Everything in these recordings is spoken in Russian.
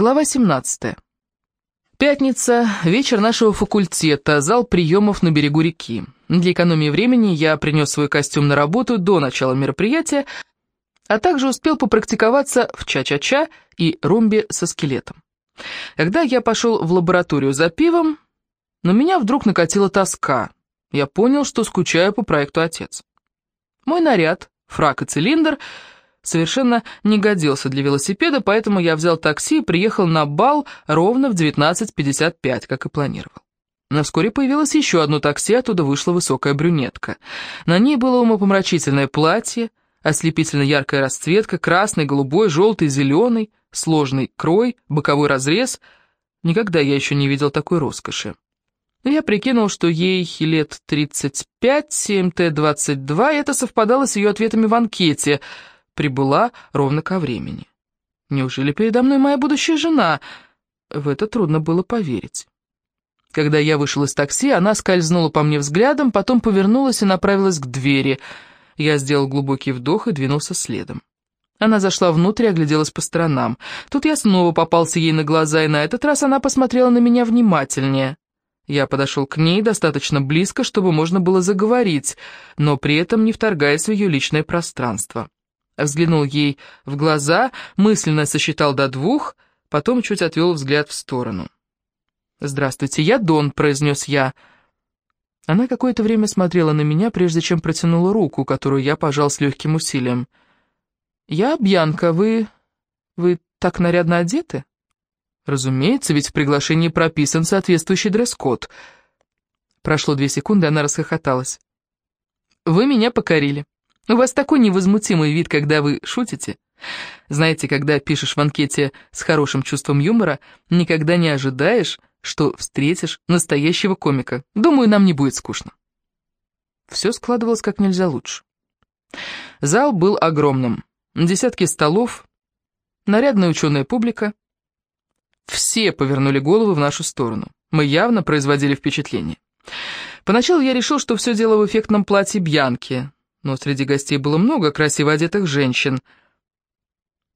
Глава 17. Пятница, вечер нашего факультета, зал приемов на берегу реки. Для экономии времени я принес свой костюм на работу до начала мероприятия, а также успел попрактиковаться в ча-ча-ча и румбе со скелетом. Когда я пошел в лабораторию за пивом, на меня вдруг накатила тоска. Я понял, что скучаю по проекту «Отец». Мой наряд, фрак и цилиндр — совершенно не годился для велосипеда, поэтому я взял такси и приехал на бал ровно в 19.55, как и планировал. Но вскоре появилось еще одно такси, оттуда вышла высокая брюнетка. На ней было умопомрачительное платье, ослепительно яркая расцветка, красный, голубой, желтый, зеленый, сложный крой, боковой разрез. Никогда я еще не видел такой роскоши. Я прикинул, что ей лет 35, МТ-22, и это совпадало с ее ответами в анкете — прибыла ровно ко времени. Неужели передо мной моя будущая жена? В это трудно было поверить. Когда я вышел из такси, она скользнула по мне взглядом, потом повернулась и направилась к двери. Я сделал глубокий вдох и двинулся следом. Она зашла внутрь и огляделась по сторонам. Тут я снова попался ей на глаза, и на этот раз она посмотрела на меня внимательнее. Я подошел к ней достаточно близко, чтобы можно было заговорить, но при этом не вторгаясь в ее личное пространство взглянул ей в глаза, мысленно сосчитал до двух, потом чуть отвел взгляд в сторону. «Здравствуйте, я Дон», — произнес я. Она какое-то время смотрела на меня, прежде чем протянула руку, которую я пожал с легким усилием. «Я Бьянка, вы... вы так нарядно одеты?» «Разумеется, ведь в приглашении прописан соответствующий дресс-код». Прошло две секунды, она расхохоталась. «Вы меня покорили». У вас такой невозмутимый вид, когда вы шутите. Знаете, когда пишешь в анкете с хорошим чувством юмора, никогда не ожидаешь, что встретишь настоящего комика. Думаю, нам не будет скучно. Все складывалось как нельзя лучше. Зал был огромным. Десятки столов, нарядная ученая публика. Все повернули головы в нашу сторону. Мы явно производили впечатление. Поначалу я решил, что все дело в эффектном платье Бьянки, но среди гостей было много красиво одетых женщин.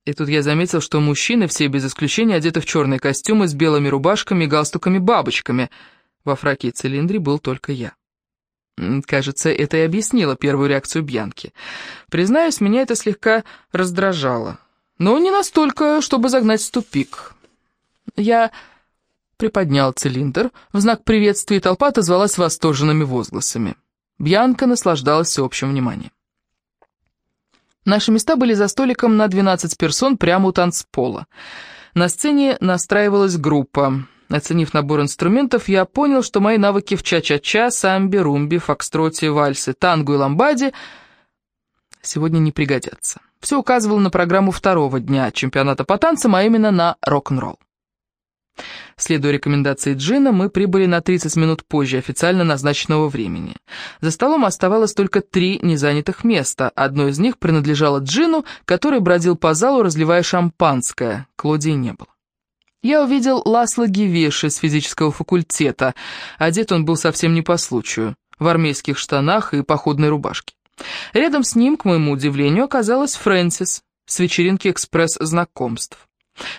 И тут я заметил, что мужчины все без исключения одеты в черные костюмы с белыми рубашками, галстуками-бабочками. Во фраке и цилиндре был только я. Кажется, это и объяснило первую реакцию Бьянки. Признаюсь, меня это слегка раздражало. Но не настолько, чтобы загнать в тупик. Я приподнял цилиндр, в знак приветствия толпа отозвалась восторженными возгласами. Бьянка наслаждалась всеобщим вниманием. Наши места были за столиком на 12 персон прямо у танцпола. На сцене настраивалась группа. Оценив набор инструментов, я понял, что мои навыки в ча-ча-ча, самби, румби, фокстроте, вальсе, танго и ламбаде сегодня не пригодятся. Все указывало на программу второго дня чемпионата по танцам, а именно на рок-н-ролл. Следуя рекомендации Джина, мы прибыли на 30 минут позже официально назначенного времени. За столом оставалось только три незанятых места. Одно из них принадлежало Джину, который бродил по залу, разливая шампанское. Клодии не было. Я увидел Ласла Гивеши с физического факультета. Одет он был совсем не по случаю, в армейских штанах и походной рубашке. Рядом с ним, к моему удивлению, оказалась Фрэнсис с вечеринки «Экспресс знакомств».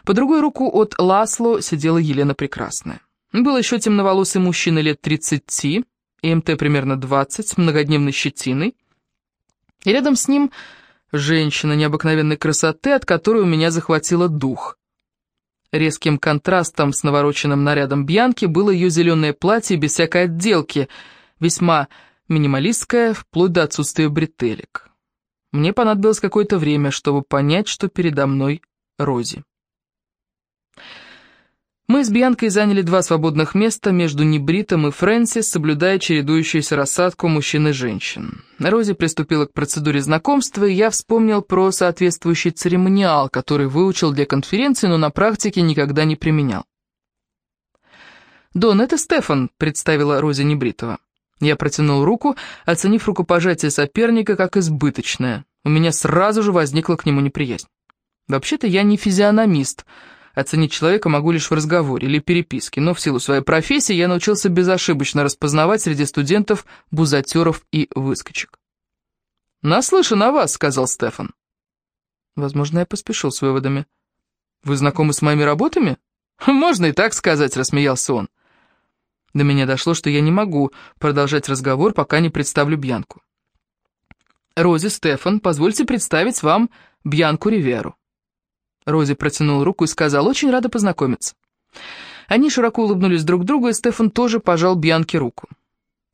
По другую руку от Ласло сидела Елена Прекрасная. Был еще темноволосый мужчина лет 30, МТ примерно 20, с многодневной щетиной. И рядом с ним женщина необыкновенной красоты, от которой у меня захватило дух. Резким контрастом с навороченным нарядом Бьянки было ее зеленое платье без всякой отделки, весьма минималистское, вплоть до отсутствия бретелек. Мне понадобилось какое-то время, чтобы понять, что передо мной Рози. Мы с Бьянкой заняли два свободных места между Небритом и Фрэнсис, соблюдая чередующуюся рассадку мужчин и женщин. Рози приступила к процедуре знакомства, и я вспомнил про соответствующий церемониал, который выучил для конференции, но на практике никогда не применял. «Дон, это Стефан», — представила Рози Небритова. Я протянул руку, оценив рукопожатие соперника как избыточное. У меня сразу же возникла к нему неприязнь. Вообще-то я не физиономист — Оценить человека могу лишь в разговоре или переписке, но в силу своей профессии я научился безошибочно распознавать среди студентов бузатеров и выскочек. «Наслышан о вас», — сказал Стефан. Возможно, я поспешил с выводами. «Вы знакомы с моими работами?» «Можно и так сказать», — рассмеялся он. До меня дошло, что я не могу продолжать разговор, пока не представлю Бьянку. «Рози, Стефан, позвольте представить вам Бьянку Риверу». Рози протянул руку и сказал, «Очень рада познакомиться». Они широко улыбнулись друг другу, и Стефан тоже пожал Бьянке руку.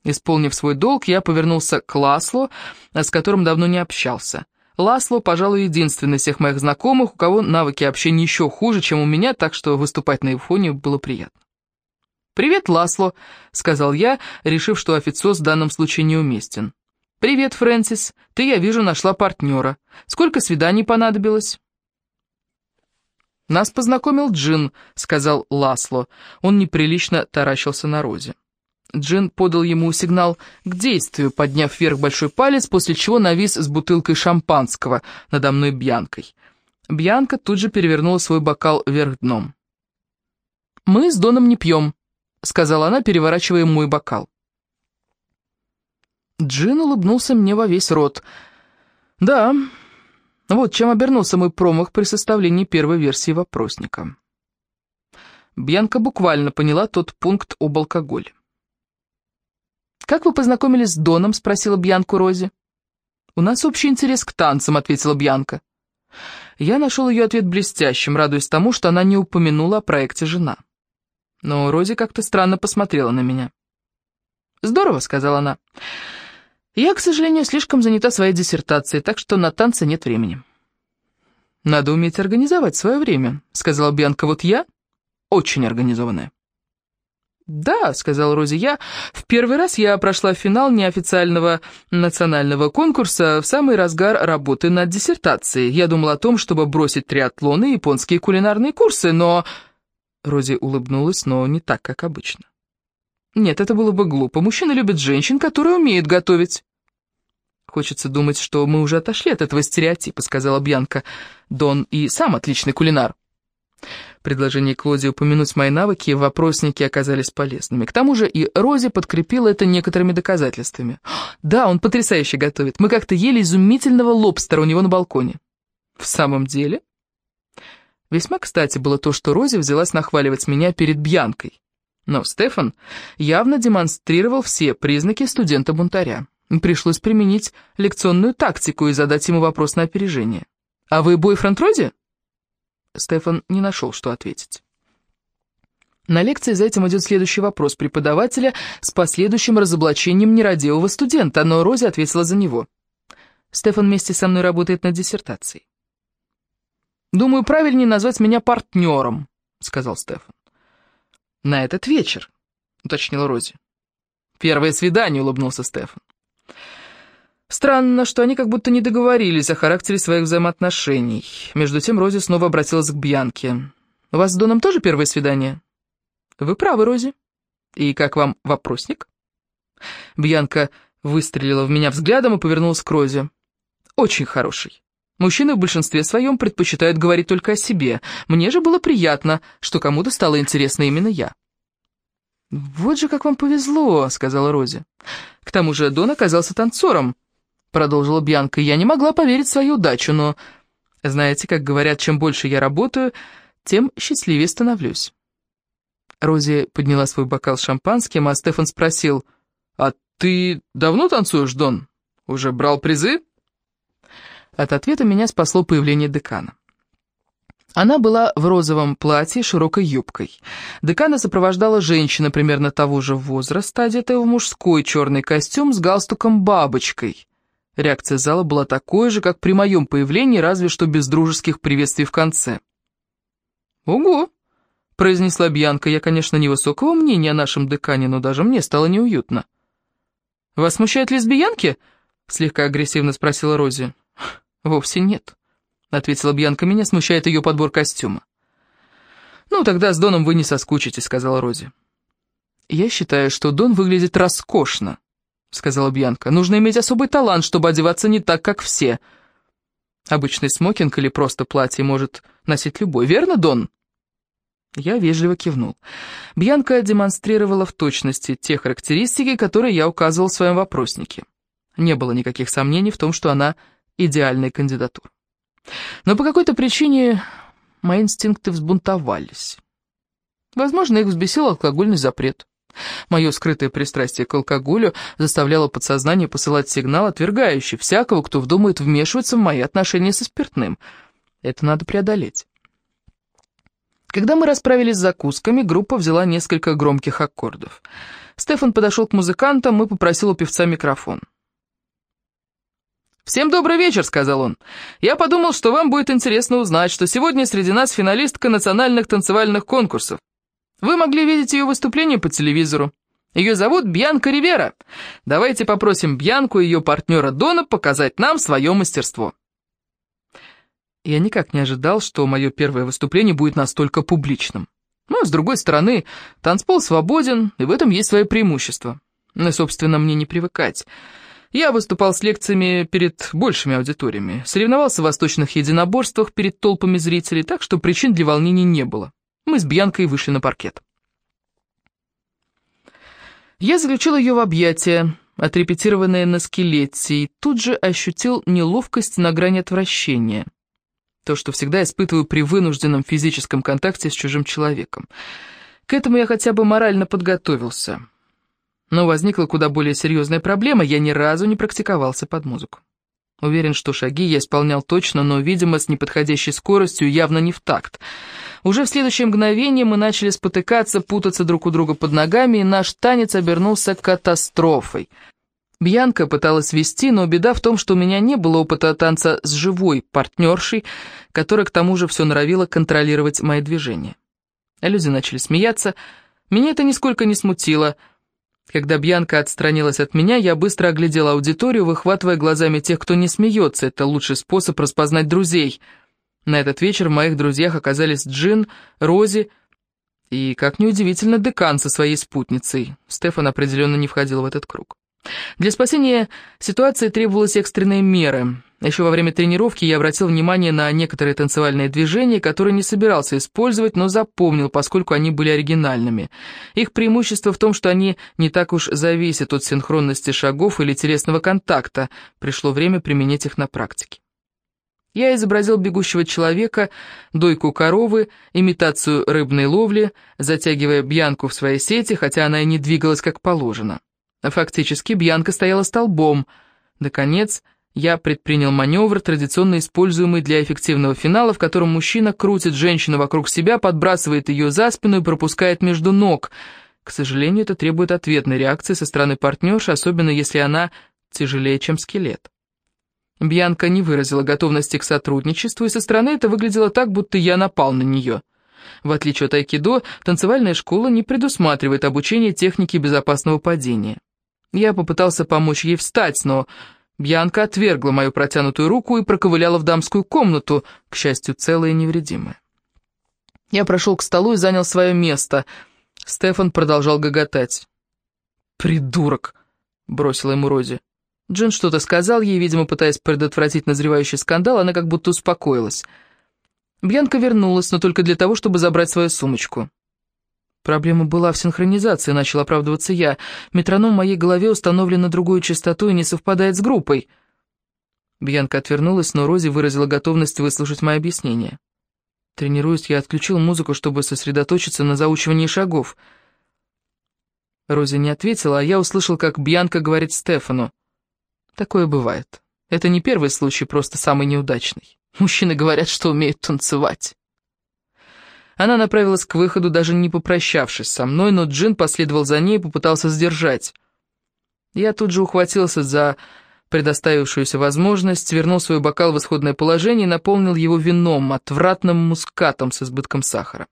Исполнив свой долг, я повернулся к Ласло, с которым давно не общался. Ласло, пожалуй, единственный из всех моих знакомых, у кого навыки общения еще хуже, чем у меня, так что выступать на его фоне было приятно. «Привет, Ласло», — сказал я, решив, что официоз в данном случае неуместен. «Привет, Фрэнсис. Ты, я вижу, нашла партнера. Сколько свиданий понадобилось?» «Нас познакомил Джин», — сказал Ласло. Он неприлично таращился на Розе. Джин подал ему сигнал к действию, подняв вверх большой палец, после чего навис с бутылкой шампанского надо мной Бьянкой. Бьянка тут же перевернула свой бокал вверх дном. «Мы с Доном не пьем», — сказала она, переворачивая мой бокал. Джин улыбнулся мне во весь рот. «Да, вот чем обернулся мой промах при составлении первой версии вопросника». Бьянка буквально поняла тот пункт об алкоголе. «Как вы познакомились с Доном?» — спросила Бьянку Рози. «У нас общий интерес к танцам», — ответила Бьянка. Я нашел ее ответ блестящим, радуясь тому, что она не упомянула о проекте «Жена». Но Рози как-то странно посмотрела на меня. «Здорово», — сказала она. «Я, к сожалению, слишком занята своей диссертацией, так что на танцы нет времени». «Надо уметь организовать свое время», — сказала Бьянка. «Вот я очень организованная». «Да», — сказал Рози, — «я в первый раз я прошла финал неофициального национального конкурса в самый разгар работы над диссертацией. Я думала о том, чтобы бросить триатлон и японские кулинарные курсы, но...» Рози улыбнулась, но не так, как обычно. «Нет, это было бы глупо. Мужчины любят женщин, которые умеют готовить». «Хочется думать, что мы уже отошли от этого стереотипа», — сказала Бьянка. «Дон и сам отличный кулинар». Предложение Клоди упомянуть мои навыки в вопроснике оказались полезными. К тому же и Рози подкрепила это некоторыми доказательствами. «Да, он потрясающе готовит. Мы как-то ели изумительного лобстера у него на балконе». «В самом деле?» Весьма кстати было то, что Рози взялась нахваливать меня перед Бьянкой. Но Стефан явно демонстрировал все признаки студента-бунтаря. Пришлось применить лекционную тактику и задать ему вопрос на опережение. «А вы бойфренд Рози?» Стефан не нашел, что ответить. На лекции за этим идет следующий вопрос преподавателя с последующим разоблачением нерадивого студента, но Рози ответила за него. Стефан вместе со мной работает над диссертацией. «Думаю, правильнее назвать меня партнером», — сказал Стефан. «На этот вечер», — уточнила Рози. «Первое свидание», — улыбнулся Стефан. Странно, что они как будто не договорились о характере своих взаимоотношений. Между тем Рози снова обратилась к Бьянке. «У вас с Доном тоже первое свидание?» «Вы правы, Рози. И как вам вопросник?» Бьянка выстрелила в меня взглядом и повернулась к Розе. «Очень хороший. Мужчины в большинстве своем предпочитают говорить только о себе. Мне же было приятно, что кому-то стало интересно именно я». «Вот же как вам повезло», — сказала Рози. «К тому же Дон оказался танцором». — продолжила Бьянка. «Я не могла поверить в свою удачу, но, знаете, как говорят, чем больше я работаю, тем счастливее становлюсь». Рози подняла свой бокал с шампанским, а Стефан спросил, «А ты давно танцуешь, Дон? Уже брал призы?» От ответа меня спасло появление декана. Она была в розовом платье широкой юбкой. Декана сопровождала женщина примерно того же возраста, одетая в мужской черный костюм с галстуком-бабочкой. Реакция зала была такой же, как при моем появлении, разве что без дружеских приветствий в конце. «Ого!» — произнесла Бьянка. «Я, конечно, невысокого мнения о нашем декане, но даже мне стало неуютно». «Вас смущают лесбиянки?» — слегка агрессивно спросила Рози. «Вовсе нет», — ответила Бьянка. «Меня смущает ее подбор костюма». «Ну, тогда с Доном вы не соскучитесь», — сказала Рози. «Я считаю, что Дон выглядит роскошно», — сказала Бьянка. «Нужно иметь особый талант, чтобы одеваться не так, как все. Обычный смокинг или просто платье может носить любой, верно, Дон?» Я вежливо кивнул. Бьянка демонстрировала в точности те характеристики, которые я указывал в своем вопроснике. Не было никаких сомнений в том, что она идеальная кандидатура. Но по какой-то причине мои инстинкты взбунтовались. Возможно, их взбесил алкогольный запрет. Мое скрытое пристрастие к алкоголю заставляло подсознание посылать сигнал, отвергающий всякого, кто вдумает вмешиваться в мои отношения со спиртным. Это надо преодолеть. Когда мы расправились с закусками, группа взяла несколько громких аккордов. Стефан подошел к музыкантам и попросил у певца микрофон. «Всем добрый вечер», — сказал он. «Я подумал, что вам будет интересно узнать, что сегодня среди нас финалистка национальных танцевальных конкурсов. Вы могли видеть ее выступление по телевизору. Ее зовут Бьянка Ривера. Давайте попросим Бьянку и ее партнера Дона показать нам свое мастерство». Я никак не ожидал, что мое первое выступление будет настолько публичным. Но, с другой стороны, танцпол свободен, и в этом есть свое преимущество. Но, собственно, мне не привыкать. Я выступал с лекциями перед большими аудиториями, соревновался в восточных единоборствах перед толпами зрителей, так что причин для волнений не было. Мы с Бьянкой вышли на паркет. Я заключил ее в объятия, отрепетированное на скелете, и тут же ощутил неловкость на грани отвращения. То, что всегда испытываю при вынужденном физическом контакте с чужим человеком. К этому я хотя бы морально подготовился. Но возникла куда более серьезная проблема, я ни разу не практиковался под музыку. Уверен, что шаги я исполнял точно, но, видимо, с неподходящей скоростью, явно не в такт. Уже в следующее мгновение мы начали спотыкаться, путаться друг у друга под ногами, и наш танец обернулся катастрофой. Бьянка пыталась вести, но беда в том, что у меня не было опыта танца с живой партнершей, которая к тому же все норовила контролировать мои движения. Люди начали смеяться, меня это нисколько не смутило — когда Бьянка отстранилась от меня, я быстро оглядела аудиторию, выхватывая глазами тех, кто не смеется. Это лучший способ распознать друзей. На этот вечер в моих друзьях оказались Джин, Рози и, как неудивительно, Декан со своей спутницей. Стефан определенно не входил в этот круг. Для спасения ситуации требовалась экстренные меры. Еще во время тренировки я обратил внимание на некоторые танцевальные движения, которые не собирался использовать, но запомнил, поскольку они были оригинальными. Их преимущество в том, что они не так уж зависят от синхронности шагов или телесного контакта. Пришло время применить их на практике. Я изобразил бегущего человека, дойку коровы, имитацию рыбной ловли, затягивая Бьянку в свои сети, хотя она и не двигалась как положено. Фактически Бьянка стояла столбом. Наконец, я предпринял маневр, традиционно используемый для эффективного финала, в котором мужчина крутит женщину вокруг себя, подбрасывает ее за спину и пропускает между ног. К сожалению, это требует ответной реакции со стороны партнерши, особенно если она тяжелее, чем скелет. Бьянка не выразила готовности к сотрудничеству, и со стороны это выглядело так, будто я напал на нее. В отличие от айкидо, танцевальная школа не предусматривает обучение технике безопасного падения. Я попытался помочь ей встать, но Бьянка отвергла мою протянутую руку и проковыляла в дамскую комнату, к счастью, целая и невредимая. Я прошел к столу и занял свое место. Стефан продолжал гоготать. «Придурок!» — бросила ему Рози. Джин что-то сказал ей, видимо, пытаясь предотвратить назревающий скандал, она как будто успокоилась. Бьянка вернулась, но только для того, чтобы забрать свою сумочку. Проблема была в синхронизации, начал оправдываться я. Метроном в моей голове установлен на другую частоту и не совпадает с группой. Бьянка отвернулась, но Рози выразила готовность выслушать мои объяснения. Тренируясь, я отключил музыку, чтобы сосредоточиться на заучивании шагов. Рози не ответила, а я услышал, как Бьянка говорит Стефану. Такое бывает. Это не первый случай, просто самый неудачный. Мужчины говорят, что умеют танцевать. Она направилась к выходу, даже не попрощавшись со мной, но Джин последовал за ней и попытался сдержать. Я тут же ухватился за предоставившуюся возможность, вернул свой бокал в исходное положение и наполнил его вином, отвратным мускатом с избытком сахара.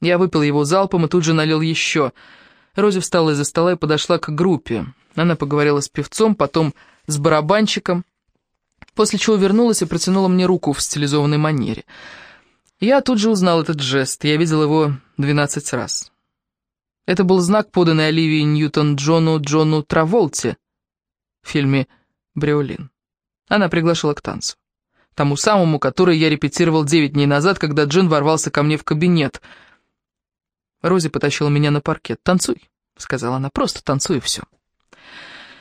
Я выпил его залпом и тут же налил еще. Рози встала из-за стола и подошла к группе. Она поговорила с певцом, потом с барабанщиком, после чего вернулась и протянула мне руку в стилизованной манере — я тут же узнал этот жест, я видел его 12 раз. Это был знак, поданный Оливии Ньютон-Джону Джону Траволте в фильме «Бриолин». Она приглашала к танцу. Тому самому, который я репетировал 9 дней назад, когда Джин ворвался ко мне в кабинет. Рози потащила меня на паркет. «Танцуй», — сказала она, — «просто танцуй и все».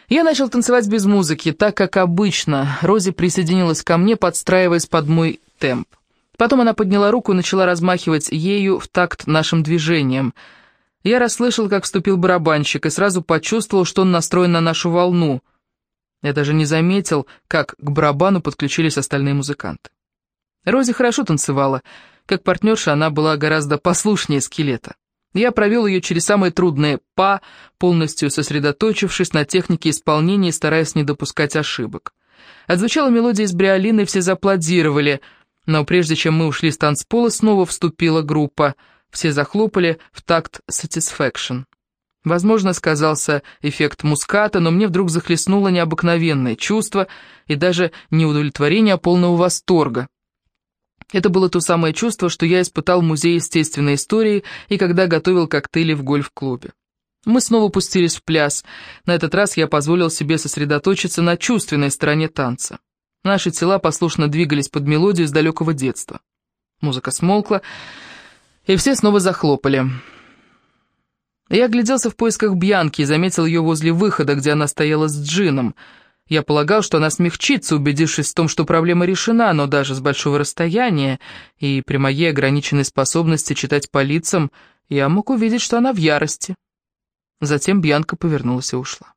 Я начал танцевать без музыки, так как обычно. Рози присоединилась ко мне, подстраиваясь под мой темп. Потом она подняла руку и начала размахивать ею в такт нашим движением. Я расслышал, как вступил барабанщик, и сразу почувствовал, что он настроен на нашу волну. Я даже не заметил, как к барабану подключились остальные музыканты. Рози хорошо танцевала. Как партнерша она была гораздо послушнее скелета. Я провел ее через самые трудные «па», полностью сосредоточившись на технике исполнения и стараясь не допускать ошибок. Отзвучала мелодия из бриолины, все зааплодировали, но прежде чем мы ушли с танцпола, снова вступила группа. Все захлопали в такт «Satisfaction». Возможно, сказался эффект муската, но мне вдруг захлестнуло необыкновенное чувство и даже не удовлетворение, а полного восторга. Это было то самое чувство, что я испытал в Музее естественной истории и когда готовил коктейли в гольф-клубе. Мы снова пустились в пляс. На этот раз я позволил себе сосредоточиться на чувственной стороне танца. Наши тела послушно двигались под мелодию из далекого детства. Музыка смолкла, и все снова захлопали. Я огляделся в поисках Бьянки и заметил ее возле выхода, где она стояла с джином — я полагал, что она смягчится, убедившись в том, что проблема решена, но даже с большого расстояния и при моей ограниченной способности читать по лицам я мог увидеть, что она в ярости. Затем Бьянка повернулась и ушла.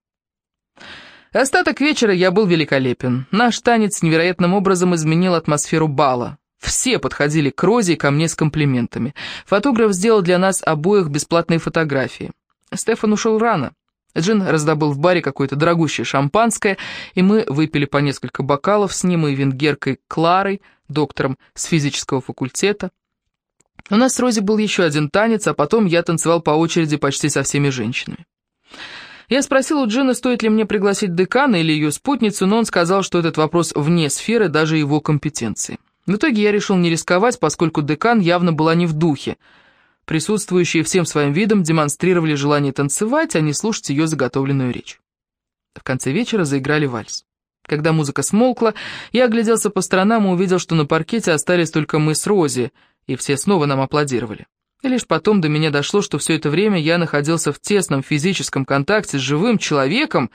Остаток вечера я был великолепен. Наш танец невероятным образом изменил атмосферу бала. Все подходили к Розе и ко мне с комплиментами. Фотограф сделал для нас обоих бесплатные фотографии. Стефан ушел рано. Джин раздобыл в баре какое-то дорогущее шампанское, и мы выпили по несколько бокалов с ним и венгеркой Кларой, доктором с физического факультета. У нас с Рози был еще один танец, а потом я танцевал по очереди почти со всеми женщинами. Я спросил у Джина, стоит ли мне пригласить декана или ее спутницу, но он сказал, что этот вопрос вне сферы даже его компетенции. В итоге я решил не рисковать, поскольку декан явно была не в духе – Присутствующие всем своим видом демонстрировали желание танцевать, а не слушать ее заготовленную речь. В конце вечера заиграли вальс. Когда музыка смолкла, я огляделся по сторонам и увидел, что на паркете остались только мы с Рози, и все снова нам аплодировали. И лишь потом до меня дошло, что все это время я находился в тесном физическом контакте с живым человеком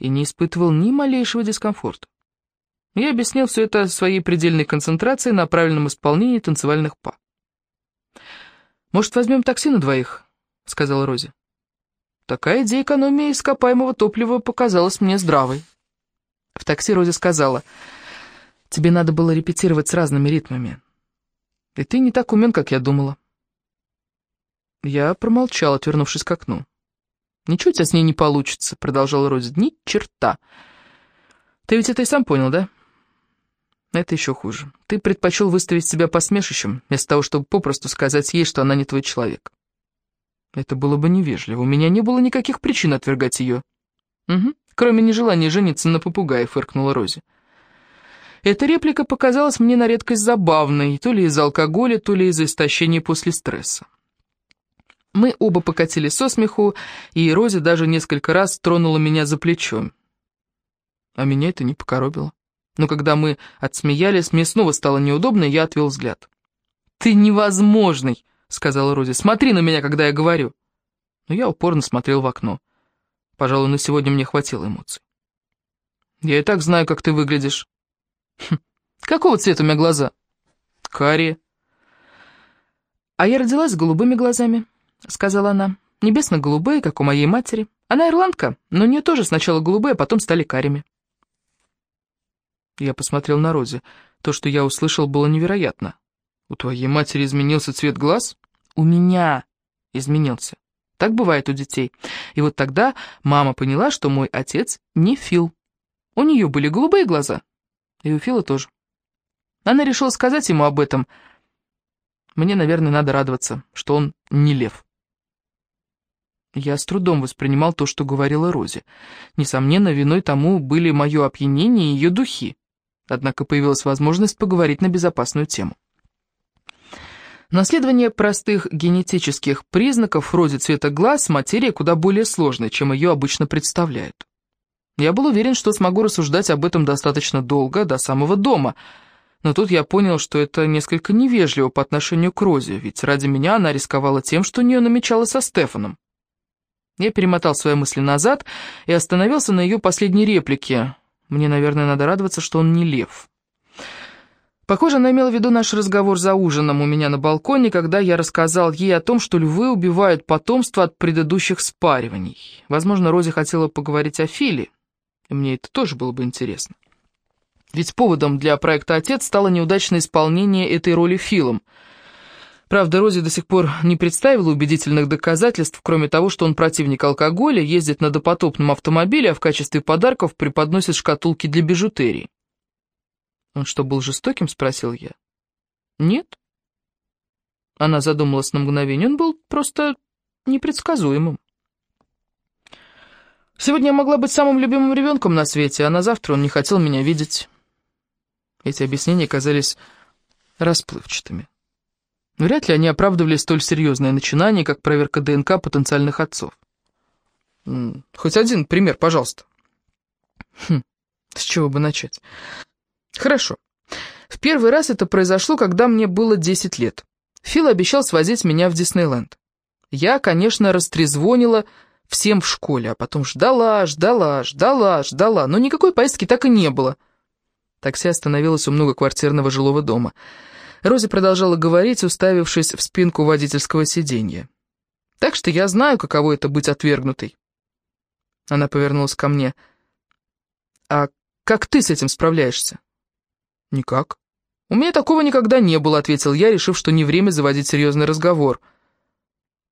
и не испытывал ни малейшего дискомфорта. Я объяснил все это своей предельной концентрацией на правильном исполнении танцевальных па. «Может, возьмем такси на двоих?» — сказала Рози. Такая идея экономии ископаемого топлива показалась мне здравой. В такси Рози сказала, «Тебе надо было репетировать с разными ритмами. И ты не так умен, как я думала». Я промолчал, отвернувшись к окну. «Ничего у тебя с ней не получится», — продолжала Рози. «Ни черта. Ты ведь это и сам понял, да?» Это еще хуже. Ты предпочел выставить себя посмешищем, вместо того, чтобы попросту сказать ей, что она не твой человек. Это было бы невежливо. У меня не было никаких причин отвергать ее. Угу. Кроме нежелания жениться на попугае, фыркнула Рози. Эта реплика показалась мне на редкость забавной, то ли из-за алкоголя, то ли из-за истощения после стресса. Мы оба покатили со смеху, и Рози даже несколько раз тронула меня за плечо. А меня это не покоробило. Но когда мы отсмеялись, мне снова стало неудобно, и я отвел взгляд. «Ты невозможный!» — сказала Рози. «Смотри на меня, когда я говорю!» Но я упорно смотрел в окно. Пожалуй, на сегодня мне хватило эмоций. «Я и так знаю, как ты выглядишь». Хм, «Какого цвета у меня глаза?» «Карие». «А я родилась с голубыми глазами», — сказала она. «Небесно-голубые, как у моей матери. Она ирландка, но у нее тоже сначала голубые, а потом стали карими». Я посмотрел на Рози. То, что я услышал, было невероятно. «У твоей матери изменился цвет глаз?» «У меня изменился. Так бывает у детей. И вот тогда мама поняла, что мой отец не Фил. У нее были голубые глаза. И у Фила тоже. Она решила сказать ему об этом. Мне, наверное, надо радоваться, что он не лев». Я с трудом воспринимал то, что говорила Рози. Несомненно, виной тому были мое опьянение и ее духи. Однако появилась возможность поговорить на безопасную тему. Наследование простых генетических признаков вроде цвета глаз – материя куда более сложная, чем ее обычно представляют. Я был уверен, что смогу рассуждать об этом достаточно долго, до самого дома, но тут я понял, что это несколько невежливо по отношению к Розе, ведь ради меня она рисковала тем, что у нее намечало со Стефаном. Я перемотал свои мысли назад и остановился на ее последней реплике, мне, наверное, надо радоваться, что он не лев. Похоже, она имела в виду наш разговор за ужином у меня на балконе, когда я рассказал ей о том, что львы убивают потомство от предыдущих спариваний. Возможно, Рози хотела поговорить о Филе, мне это тоже было бы интересно. Ведь поводом для проекта «Отец» стало неудачное исполнение этой роли Филом. Правда, Рози до сих пор не представила убедительных доказательств, кроме того, что он противник алкоголя, ездит на допотопном автомобиле, а в качестве подарков преподносит шкатулки для бижутерии. «Он что, был жестоким?» — спросил я. «Нет». Она задумалась на мгновение. «Он был просто непредсказуемым». Сегодня я могла быть самым любимым ребенком на свете, а на завтра он не хотел меня видеть. Эти объяснения казались расплывчатыми. Вряд ли они оправдывали столь серьезное начинание, как проверка ДНК потенциальных отцов. Хоть один пример, пожалуйста. Хм, с чего бы начать? Хорошо. В первый раз это произошло, когда мне было 10 лет. Фил обещал свозить меня в Диснейленд. Я, конечно, растрезвонила всем в школе, а потом ждала, ждала, ждала, ждала, но никакой поездки так и не было. Такси остановилось у многоквартирного жилого дома. Рози продолжала говорить, уставившись в спинку водительского сиденья. «Так что я знаю, каково это быть отвергнутой». Она повернулась ко мне. «А как ты с этим справляешься?» «Никак». «У меня такого никогда не было», — ответил я, решив, что не время заводить серьезный разговор.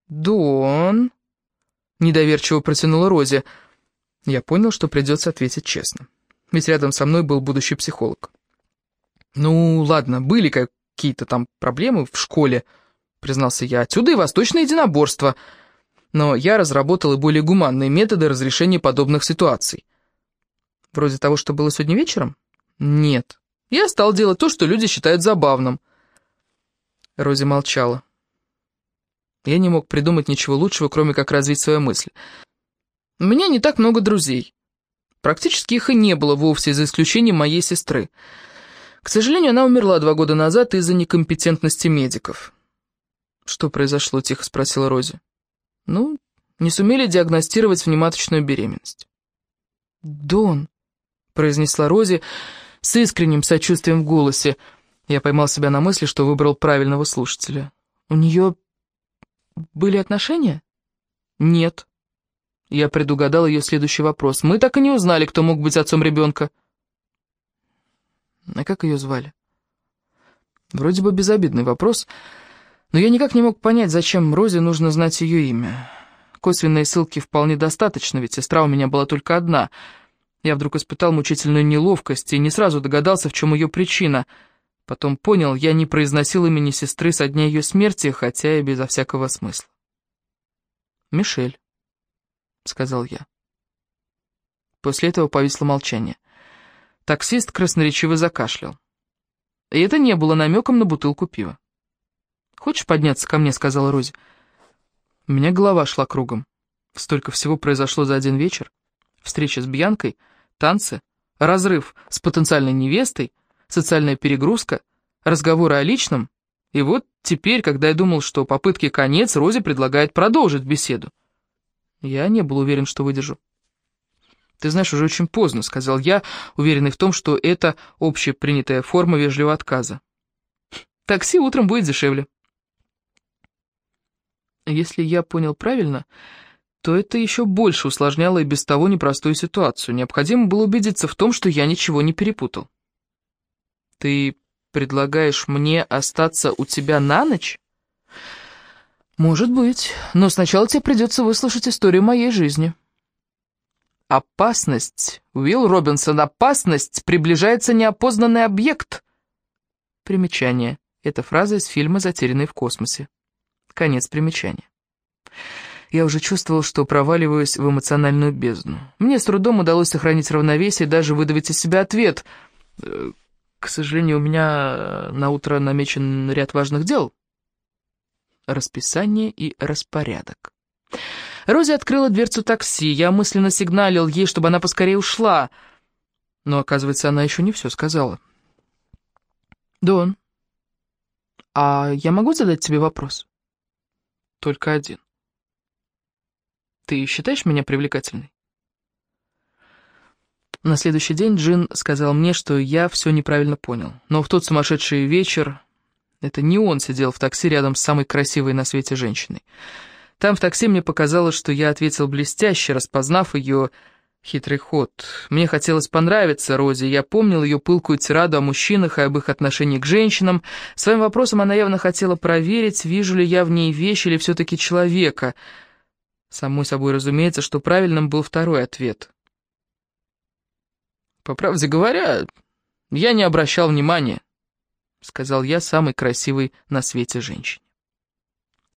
«Дон...» — недоверчиво протянула Рози. Я понял, что придется ответить честно. Ведь рядом со мной был будущий психолог. «Ну, ладно, были какие-то там проблемы в школе», — признался я. «Отсюда и восточное единоборство. Но я разработал и более гуманные методы разрешения подобных ситуаций». «Вроде того, что было сегодня вечером?» «Нет. Я стал делать то, что люди считают забавным». Рози молчала. Я не мог придумать ничего лучшего, кроме как развить свою мысль. «У меня не так много друзей. Практически их и не было вовсе, за исключением моей сестры. К сожалению, она умерла два года назад из-за некомпетентности медиков. «Что произошло?» — тихо спросила Рози. «Ну, не сумели диагностировать внематочную беременность». «Дон», — произнесла Рози с искренним сочувствием в голосе. Я поймал себя на мысли, что выбрал правильного слушателя. «У нее были отношения?» «Нет», я предугадал ее следующий вопрос. Мы так и не узнали, кто мог быть отцом ребенка. А как ее звали? Вроде бы безобидный вопрос, но я никак не мог понять, зачем Розе нужно знать ее имя. Косвенные ссылки вполне достаточно, ведь сестра у меня была только одна. Я вдруг испытал мучительную неловкость и не сразу догадался, в чем ее причина. Потом понял, я не произносил имени сестры со дня ее смерти, хотя и безо всякого смысла. Мишель. — сказал я. После этого повисло молчание. Таксист красноречиво закашлял. И это не было намеком на бутылку пива. «Хочешь подняться ко мне?» — сказала Рози. У меня голова шла кругом. Столько всего произошло за один вечер. Встреча с Бьянкой, танцы, разрыв с потенциальной невестой, социальная перегрузка, разговоры о личном. И вот теперь, когда я думал, что попытки конец, Рози предлагает продолжить беседу. Я не был уверен, что выдержу. «Ты знаешь, уже очень поздно», — сказал я, уверенный в том, что это общепринятая форма вежливого отказа. «Такси утром будет дешевле». Если я понял правильно, то это еще больше усложняло и без того непростую ситуацию. Необходимо было убедиться в том, что я ничего не перепутал. «Ты предлагаешь мне остаться у тебя на ночь?» «Может быть, но сначала тебе придется выслушать историю моей жизни». «Опасность, Уилл Робинсон, опасность! Приближается неопознанный объект!» Примечание. Это фраза из фильма «Затерянный в космосе». Конец примечания. Я уже чувствовал, что проваливаюсь в эмоциональную бездну. Мне с трудом удалось сохранить равновесие и даже выдавить из себя ответ. Э, к сожалению, у меня на утро намечен ряд важных дел расписание и распорядок. Рози открыла дверцу такси, я мысленно сигналил ей, чтобы она поскорее ушла. Но, оказывается, она еще не все сказала. «Дон, а я могу задать тебе вопрос?» «Только один. Ты считаешь меня привлекательной?» На следующий день Джин сказал мне, что я все неправильно понял. Но в тот сумасшедший вечер это не он сидел в такси рядом с самой красивой на свете женщиной. Там в такси мне показалось, что я ответил блестяще, распознав ее хитрый ход. Мне хотелось понравиться Розе, я помнил ее пылкую тираду о мужчинах и об их отношении к женщинам. Своим вопросом она явно хотела проверить, вижу ли я в ней вещь или все-таки человека. Самой собой разумеется, что правильным был второй ответ. «По правде говоря, я не обращал внимания», — сказал я самой красивой на свете женщине.